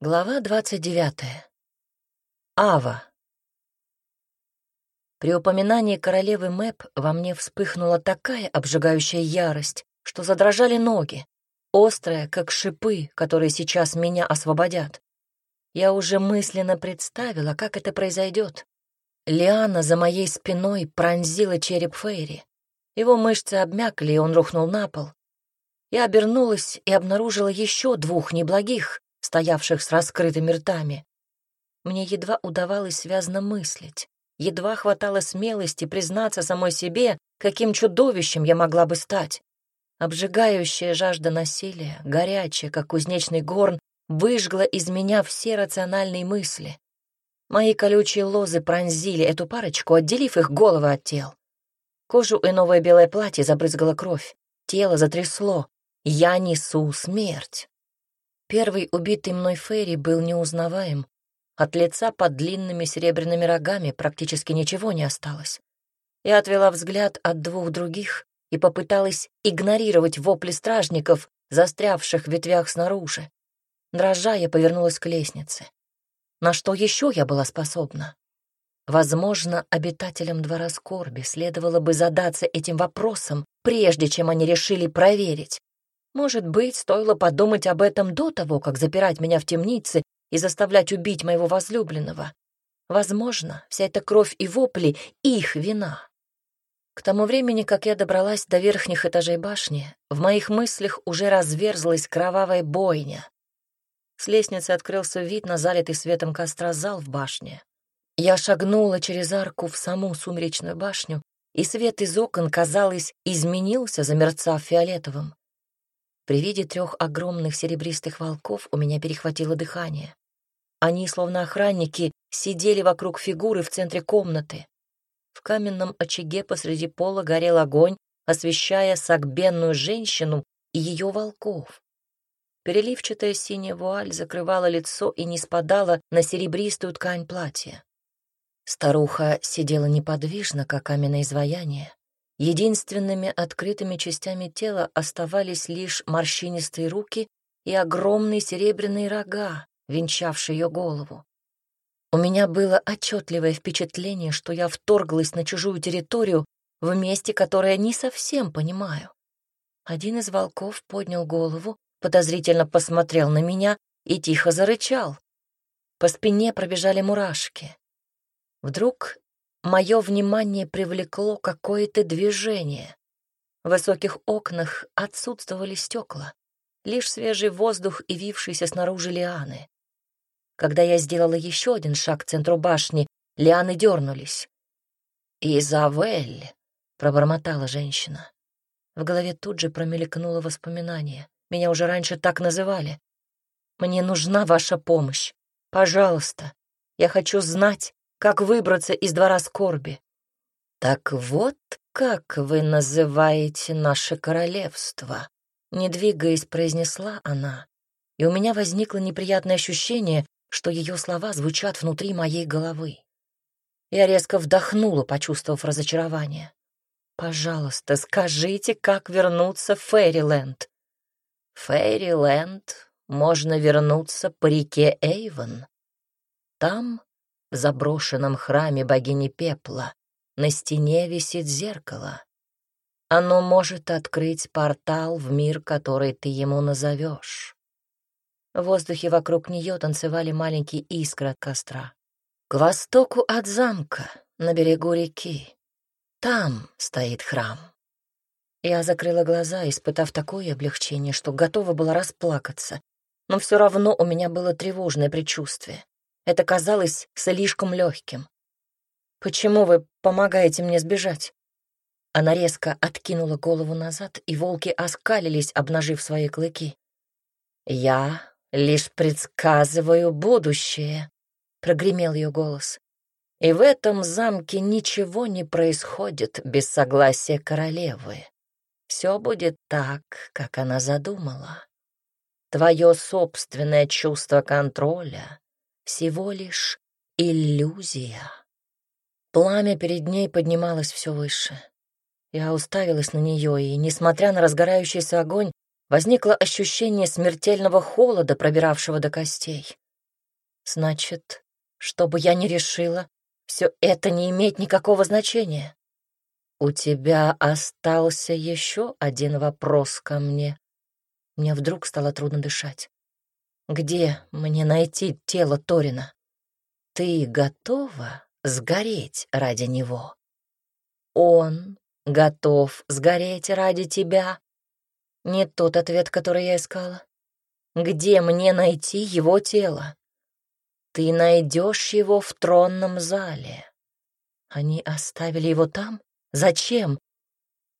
Глава двадцать девятая. Ава. При упоминании королевы Мэп во мне вспыхнула такая обжигающая ярость, что задрожали ноги, острая, как шипы, которые сейчас меня освободят. Я уже мысленно представила, как это произойдет. Лиана за моей спиной пронзила череп Фейри. Его мышцы обмякли, и он рухнул на пол. Я обернулась и обнаружила еще двух неблагих, стоявших с раскрытыми ртами. Мне едва удавалось связно мыслить, едва хватало смелости признаться самой себе, каким чудовищем я могла бы стать. Обжигающая жажда насилия, горячая, как кузнечный горн, выжгла из меня все рациональные мысли. Мои колючие лозы пронзили эту парочку, отделив их головы от тел. Кожу и новое белое платье забрызгала кровь, тело затрясло. Я несу смерть. Первый убитый мной Ферри был неузнаваем. От лица под длинными серебряными рогами практически ничего не осталось. Я отвела взгляд от двух других и попыталась игнорировать вопли стражников, застрявших в ветвях снаружи. Дрожа, я повернулась к лестнице. На что еще я была способна? Возможно, обитателям двора скорби следовало бы задаться этим вопросом, прежде чем они решили проверить, может быть, стоило подумать об этом до того, как запирать меня в темнице и заставлять убить моего возлюбленного. Возможно, вся эта кровь и вопли — их вина. К тому времени, как я добралась до верхних этажей башни, в моих мыслях уже разверзлась кровавая бойня. С лестницы открылся вид на залитый светом костра зал в башне. Я шагнула через арку в саму сумеречную башню, и свет из окон, казалось, изменился, замерцав фиолетовым. При виде трех огромных серебристых волков у меня перехватило дыхание. Они, словно охранники, сидели вокруг фигуры в центре комнаты. В каменном очаге посреди пола горел огонь, освещая сагбенную женщину и ее волков. Переливчатая синяя вуаль закрывала лицо и не спадала на серебристую ткань платья. Старуха сидела неподвижно, как каменное изваяние. Единственными открытыми частями тела оставались лишь морщинистые руки и огромные серебряные рога, венчавшие ее голову. У меня было отчетливое впечатление, что я вторглась на чужую территорию в месте, которое не совсем понимаю. Один из волков поднял голову, подозрительно посмотрел на меня и тихо зарычал. По спине пробежали мурашки. Вдруг мое внимание привлекло какое-то движение. В высоких окнах отсутствовали стекла, лишь свежий воздух и вившиеся снаружи лианы. Когда я сделала еще один шаг к центру башни, лианы дернулись. «Изавель», — пробормотала женщина. В голове тут же промелькнуло воспоминание. Меня уже раньше так называли. «Мне нужна ваша помощь. Пожалуйста. Я хочу знать, как выбраться из двора скорби. Так вот, как вы называете наше королевство, не двигаясь, произнесла она, и у меня возникло неприятное ощущение, что ее слова звучат внутри моей головы. Я резко вдохнула, почувствовав разочарование. «Пожалуйста, скажите, как вернуться в Фейриленд?» «Фейриленд можно вернуться по реке Эйвен. Там в заброшенном храме богини пепла на стене висит зеркало. Оно может открыть портал в мир, который ты ему назовешь. В воздухе вокруг нее танцевали маленькие искры от костра. К востоку от замка, на берегу реки. Там стоит храм. Я закрыла глаза, испытав такое облегчение, что готова была расплакаться. Но все равно у меня было тревожное предчувствие. Это казалось слишком легким. «Почему вы помогаете мне сбежать?» Она резко откинула голову назад, и волки оскалились, обнажив свои клыки. «Я лишь предсказываю будущее», — прогремел ее голос. «И в этом замке ничего не происходит без согласия королевы. Все будет так, как она задумала. Твое собственное чувство контроля всего лишь иллюзия. Пламя перед ней поднималось все выше. Я уставилась на нее, и, несмотря на разгорающийся огонь, возникло ощущение смертельного холода, пробиравшего до костей. Значит, что бы я ни решила, все это не имеет никакого значения. У тебя остался еще один вопрос ко мне. Мне вдруг стало трудно дышать. Где мне найти тело Торина? Ты готова сгореть ради него? Он готов сгореть ради тебя? Не тот ответ, который я искала. Где мне найти его тело? Ты найдешь его в тронном зале. Они оставили его там? Зачем?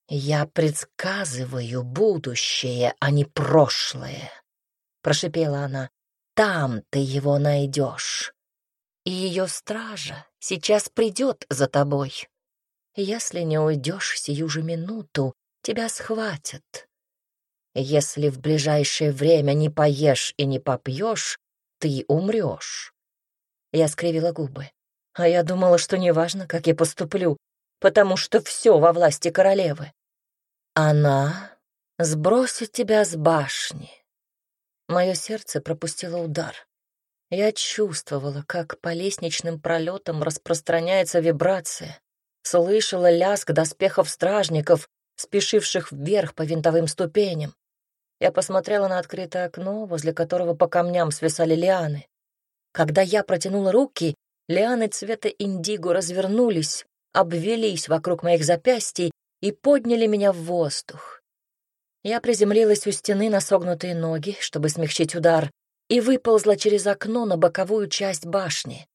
Я предсказываю будущее, а не прошлое, прошипела она. Там ты его найдешь. И ее стража сейчас придет за тобой. Если не уйдешь сию же минуту, тебя схватят. Если в ближайшее время не поешь и не попьешь, ты умрешь. Я скривила губы. А я думала, что неважно, как я поступлю, потому что все во власти королевы. Она сбросит тебя с башни. Мое сердце пропустило удар. Я чувствовала, как по лестничным пролетам распространяется вибрация, слышала лязг доспехов стражников, спешивших вверх по винтовым ступеням. Я посмотрела на открытое окно, возле которого по камням свисали лианы. Когда я протянула руки, лианы цвета индиго развернулись, обвелись вокруг моих запястий и подняли меня в воздух. Я приземлилась у стены на согнутые ноги, чтобы смягчить удар, и выползла через окно на боковую часть башни.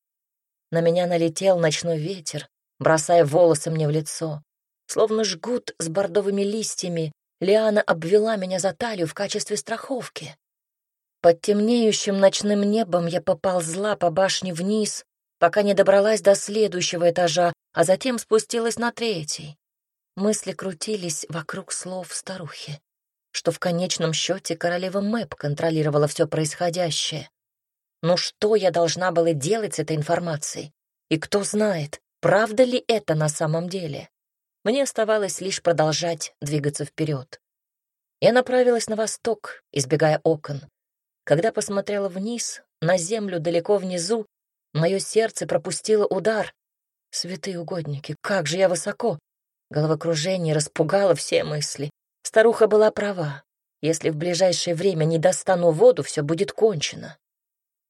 На меня налетел ночной ветер, бросая волосы мне в лицо. Словно жгут с бордовыми листьями, Лиана обвела меня за талию в качестве страховки. Под темнеющим ночным небом я поползла по башне вниз, пока не добралась до следующего этажа, а затем спустилась на третий. Мысли крутились вокруг слов старухи, что в конечном счете королева Мэп контролировала все происходящее. Ну что я должна была делать с этой информацией? И кто знает, правда ли это на самом деле? Мне оставалось лишь продолжать двигаться вперед. Я направилась на восток, избегая окон. Когда посмотрела вниз, на землю далеко внизу, мое сердце пропустило удар. Святые угодники, как же я высоко! Головокружение распугало все мысли. Старуха была права. Если в ближайшее время не достану воду, все будет кончено.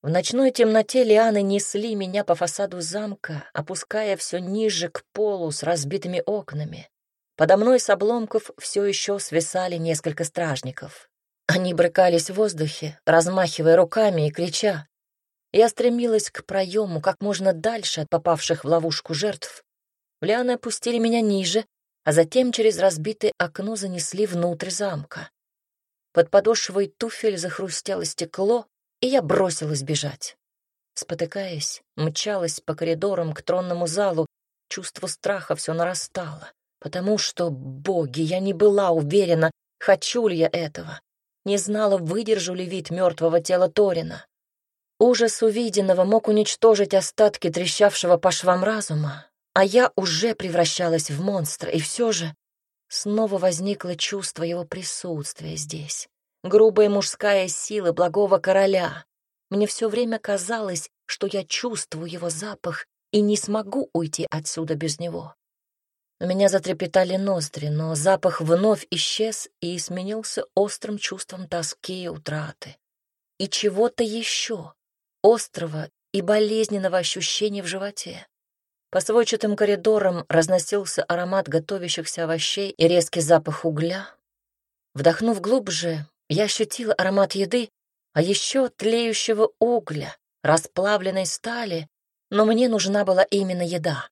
В ночной темноте лианы несли меня по фасаду замка, опуская все ниже к полу с разбитыми окнами. Подо мной с обломков все еще свисали несколько стражников. Они брыкались в воздухе, размахивая руками и крича. Я стремилась к проему как можно дальше от попавших в ловушку жертв. Лианы опустили меня ниже, а затем через разбитое окно занесли внутрь замка. Под подошвой туфель захрустело стекло, и я бросилась бежать. Спотыкаясь, мчалась по коридорам к тронному залу, чувство страха все нарастало, потому что, боги, я не была уверена, хочу ли я этого не знала, выдержу ли вид мертвого тела Торина. Ужас увиденного мог уничтожить остатки трещавшего по швам разума, а я уже превращалась в монстра, и все же снова возникло чувство его присутствия здесь. Грубая мужская сила благого короля. Мне все время казалось, что я чувствую его запах и не смогу уйти отсюда без него. У меня затрепетали ноздри, но запах вновь исчез и сменился острым чувством тоски и утраты. И чего-то еще, острого и болезненного ощущения в животе. По сводчатым коридорам разносился аромат готовящихся овощей и резкий запах угля. Вдохнув глубже, я ощутила аромат еды, а еще тлеющего угля, расплавленной стали, но мне нужна была именно еда.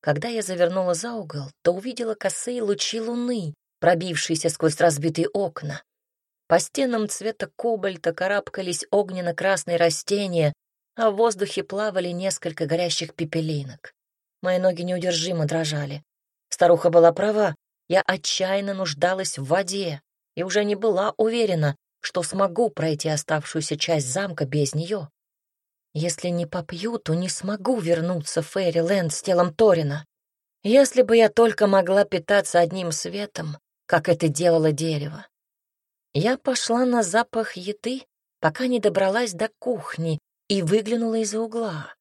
Когда я завернула за угол, то увидела косые лучи луны, пробившиеся сквозь разбитые окна. По стенам цвета кобальта карабкались огненно-красные растения, а в воздухе плавали несколько горящих пепелинок. Мои ноги неудержимо дрожали. Старуха была права, я отчаянно нуждалась в воде и уже не была уверена, что смогу пройти оставшуюся часть замка без нее. Если не попью, то не смогу вернуться в Фейриленд с телом Торина. Если бы я только могла питаться одним светом, как это делало дерево. Я пошла на запах еды, пока не добралась до кухни, и выглянула из-за угла.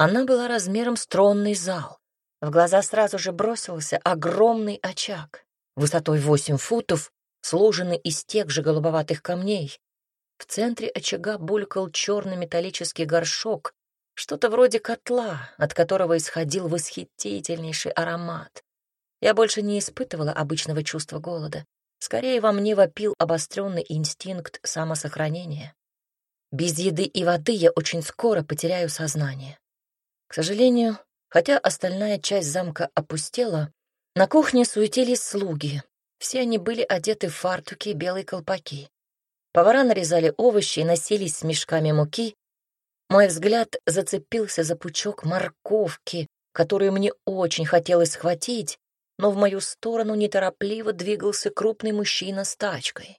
Она была размером с тронный зал. В глаза сразу же бросился огромный очаг, высотой восемь футов, сложенный из тех же голубоватых камней. В центре очага булькал черный металлический горшок, что-то вроде котла, от которого исходил восхитительнейший аромат. Я больше не испытывала обычного чувства голода. Скорее, во мне вопил обостренный инстинкт самосохранения. Без еды и воды я очень скоро потеряю сознание. К сожалению, хотя остальная часть замка опустела, на кухне суетились слуги. Все они были одеты в фартуки и белые колпаки. Повара нарезали овощи и носились с мешками муки. Мой взгляд зацепился за пучок морковки, которую мне очень хотелось схватить, но в мою сторону неторопливо двигался крупный мужчина с тачкой.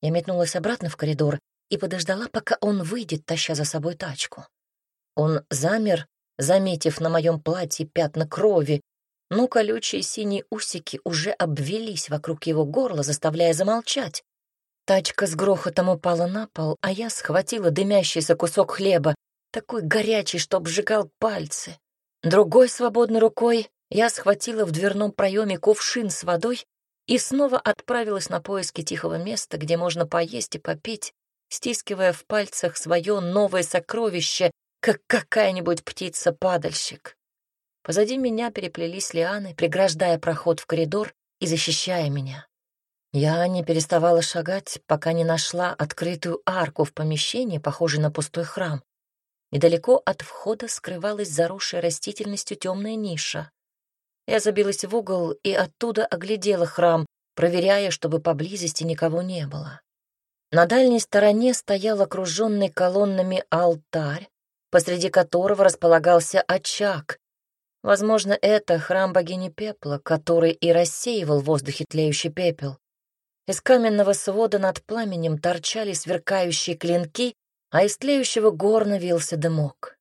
Я метнулась обратно в коридор и подождала, пока он выйдет, таща за собой тачку. Он замер, заметив на моем платье пятна крови, но колючие синие усики уже обвелись вокруг его горла, заставляя замолчать. Тачка с грохотом упала на пол, а я схватила дымящийся кусок хлеба, такой горячий, что обжигал пальцы. Другой свободной рукой я схватила в дверном проеме кувшин с водой и снова отправилась на поиски тихого места, где можно поесть и попить, стискивая в пальцах свое новое сокровище, как какая-нибудь птица-падальщик. Позади меня переплелись лианы, преграждая проход в коридор и защищая меня. Я не переставала шагать, пока не нашла открытую арку в помещении, похожей на пустой храм. Недалеко от входа скрывалась заросшая растительностью темная ниша. Я забилась в угол и оттуда оглядела храм, проверяя, чтобы поблизости никого не было. На дальней стороне стоял окруженный колоннами алтарь, посреди которого располагался очаг. Возможно, это храм богини пепла, который и рассеивал в воздухе тлеющий пепел. Из каменного свода над пламенем торчали сверкающие клинки, а из тлеющего горна вился дымок.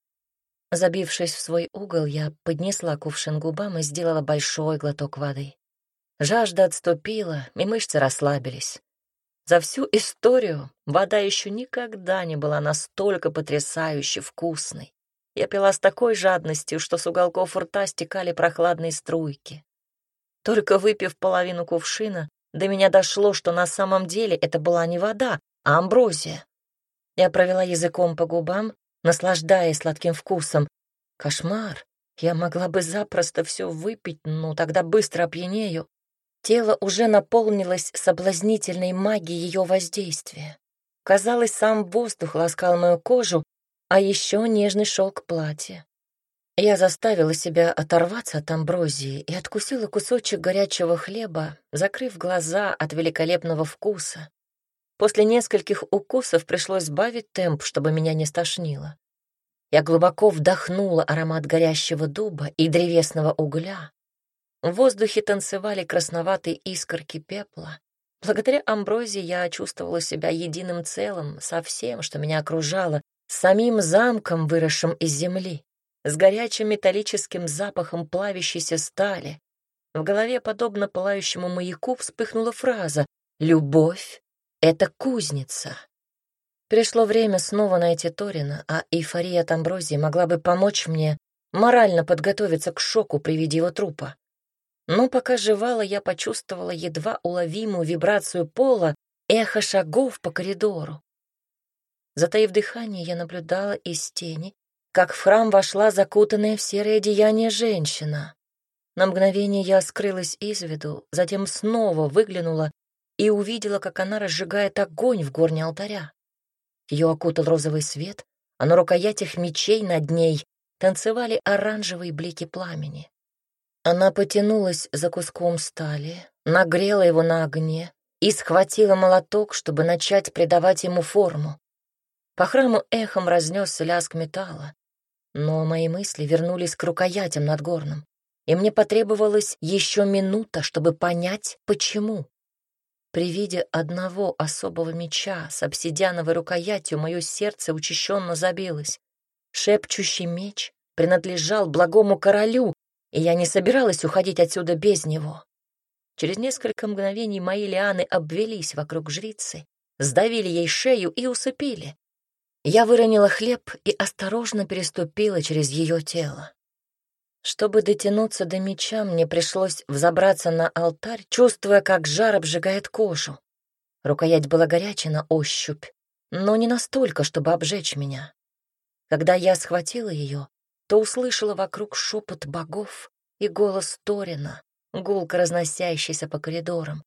Забившись в свой угол, я поднесла кувшин губам и сделала большой глоток воды. Жажда отступила, и мышцы расслабились. За всю историю вода еще никогда не была настолько потрясающе вкусной. Я пила с такой жадностью, что с уголков рта стекали прохладные струйки. Только выпив половину кувшина, до меня дошло, что на самом деле это была не вода, а амброзия. Я провела языком по губам, наслаждаясь сладким вкусом. Кошмар. Я могла бы запросто все выпить, но тогда быстро опьянею. Тело уже наполнилось соблазнительной магией ее воздействия. Казалось, сам воздух ласкал мою кожу, а еще нежный шелк платья. Я заставила себя оторваться от амброзии и откусила кусочек горячего хлеба, закрыв глаза от великолепного вкуса, После нескольких укусов пришлось сбавить темп, чтобы меня не стошнило. Я глубоко вдохнула аромат горящего дуба и древесного угля. В воздухе танцевали красноватые искорки пепла. Благодаря амброзии я чувствовала себя единым целым со всем, что меня окружало, с самим замком, выросшим из земли, с горячим металлическим запахом плавящейся стали. В голове, подобно пылающему маяку, вспыхнула фраза «Любовь это кузница. Пришло время снова найти Торина, а эйфория от амброзии могла бы помочь мне морально подготовиться к шоку при виде его трупа. Но пока жевала, я почувствовала едва уловимую вибрацию пола, эхо шагов по коридору. Затаив дыхание, я наблюдала из тени, как в храм вошла закутанная в серое одеяние женщина. На мгновение я скрылась из виду, затем снова выглянула и увидела, как она разжигает огонь в горне алтаря. Ее окутал розовый свет, а на рукоятях мечей над ней танцевали оранжевые блики пламени. Она потянулась за куском стали, нагрела его на огне и схватила молоток, чтобы начать придавать ему форму. По храму эхом разнесся лязг металла, но мои мысли вернулись к рукоятям над горном, и мне потребовалась еще минута, чтобы понять, почему. При виде одного особого меча с обсидиановой рукоятью мое сердце учащенно забилось. Шепчущий меч принадлежал благому королю, и я не собиралась уходить отсюда без него. Через несколько мгновений мои лианы обвелись вокруг жрицы, сдавили ей шею и усыпили. Я выронила хлеб и осторожно переступила через ее тело. Чтобы дотянуться до меча, мне пришлось взобраться на алтарь, чувствуя, как жар обжигает кожу. Рукоять была горячая на ощупь, но не настолько, чтобы обжечь меня. Когда я схватила ее, то услышала вокруг шепот богов и голос Торина, гулко разносящийся по коридорам.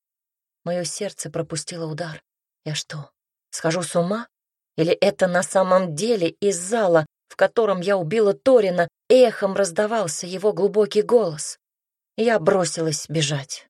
Мое сердце пропустило удар. Я что, схожу с ума? Или это на самом деле из зала, в котором я убила Торина, эхом раздавался его глубокий голос? Я бросилась бежать.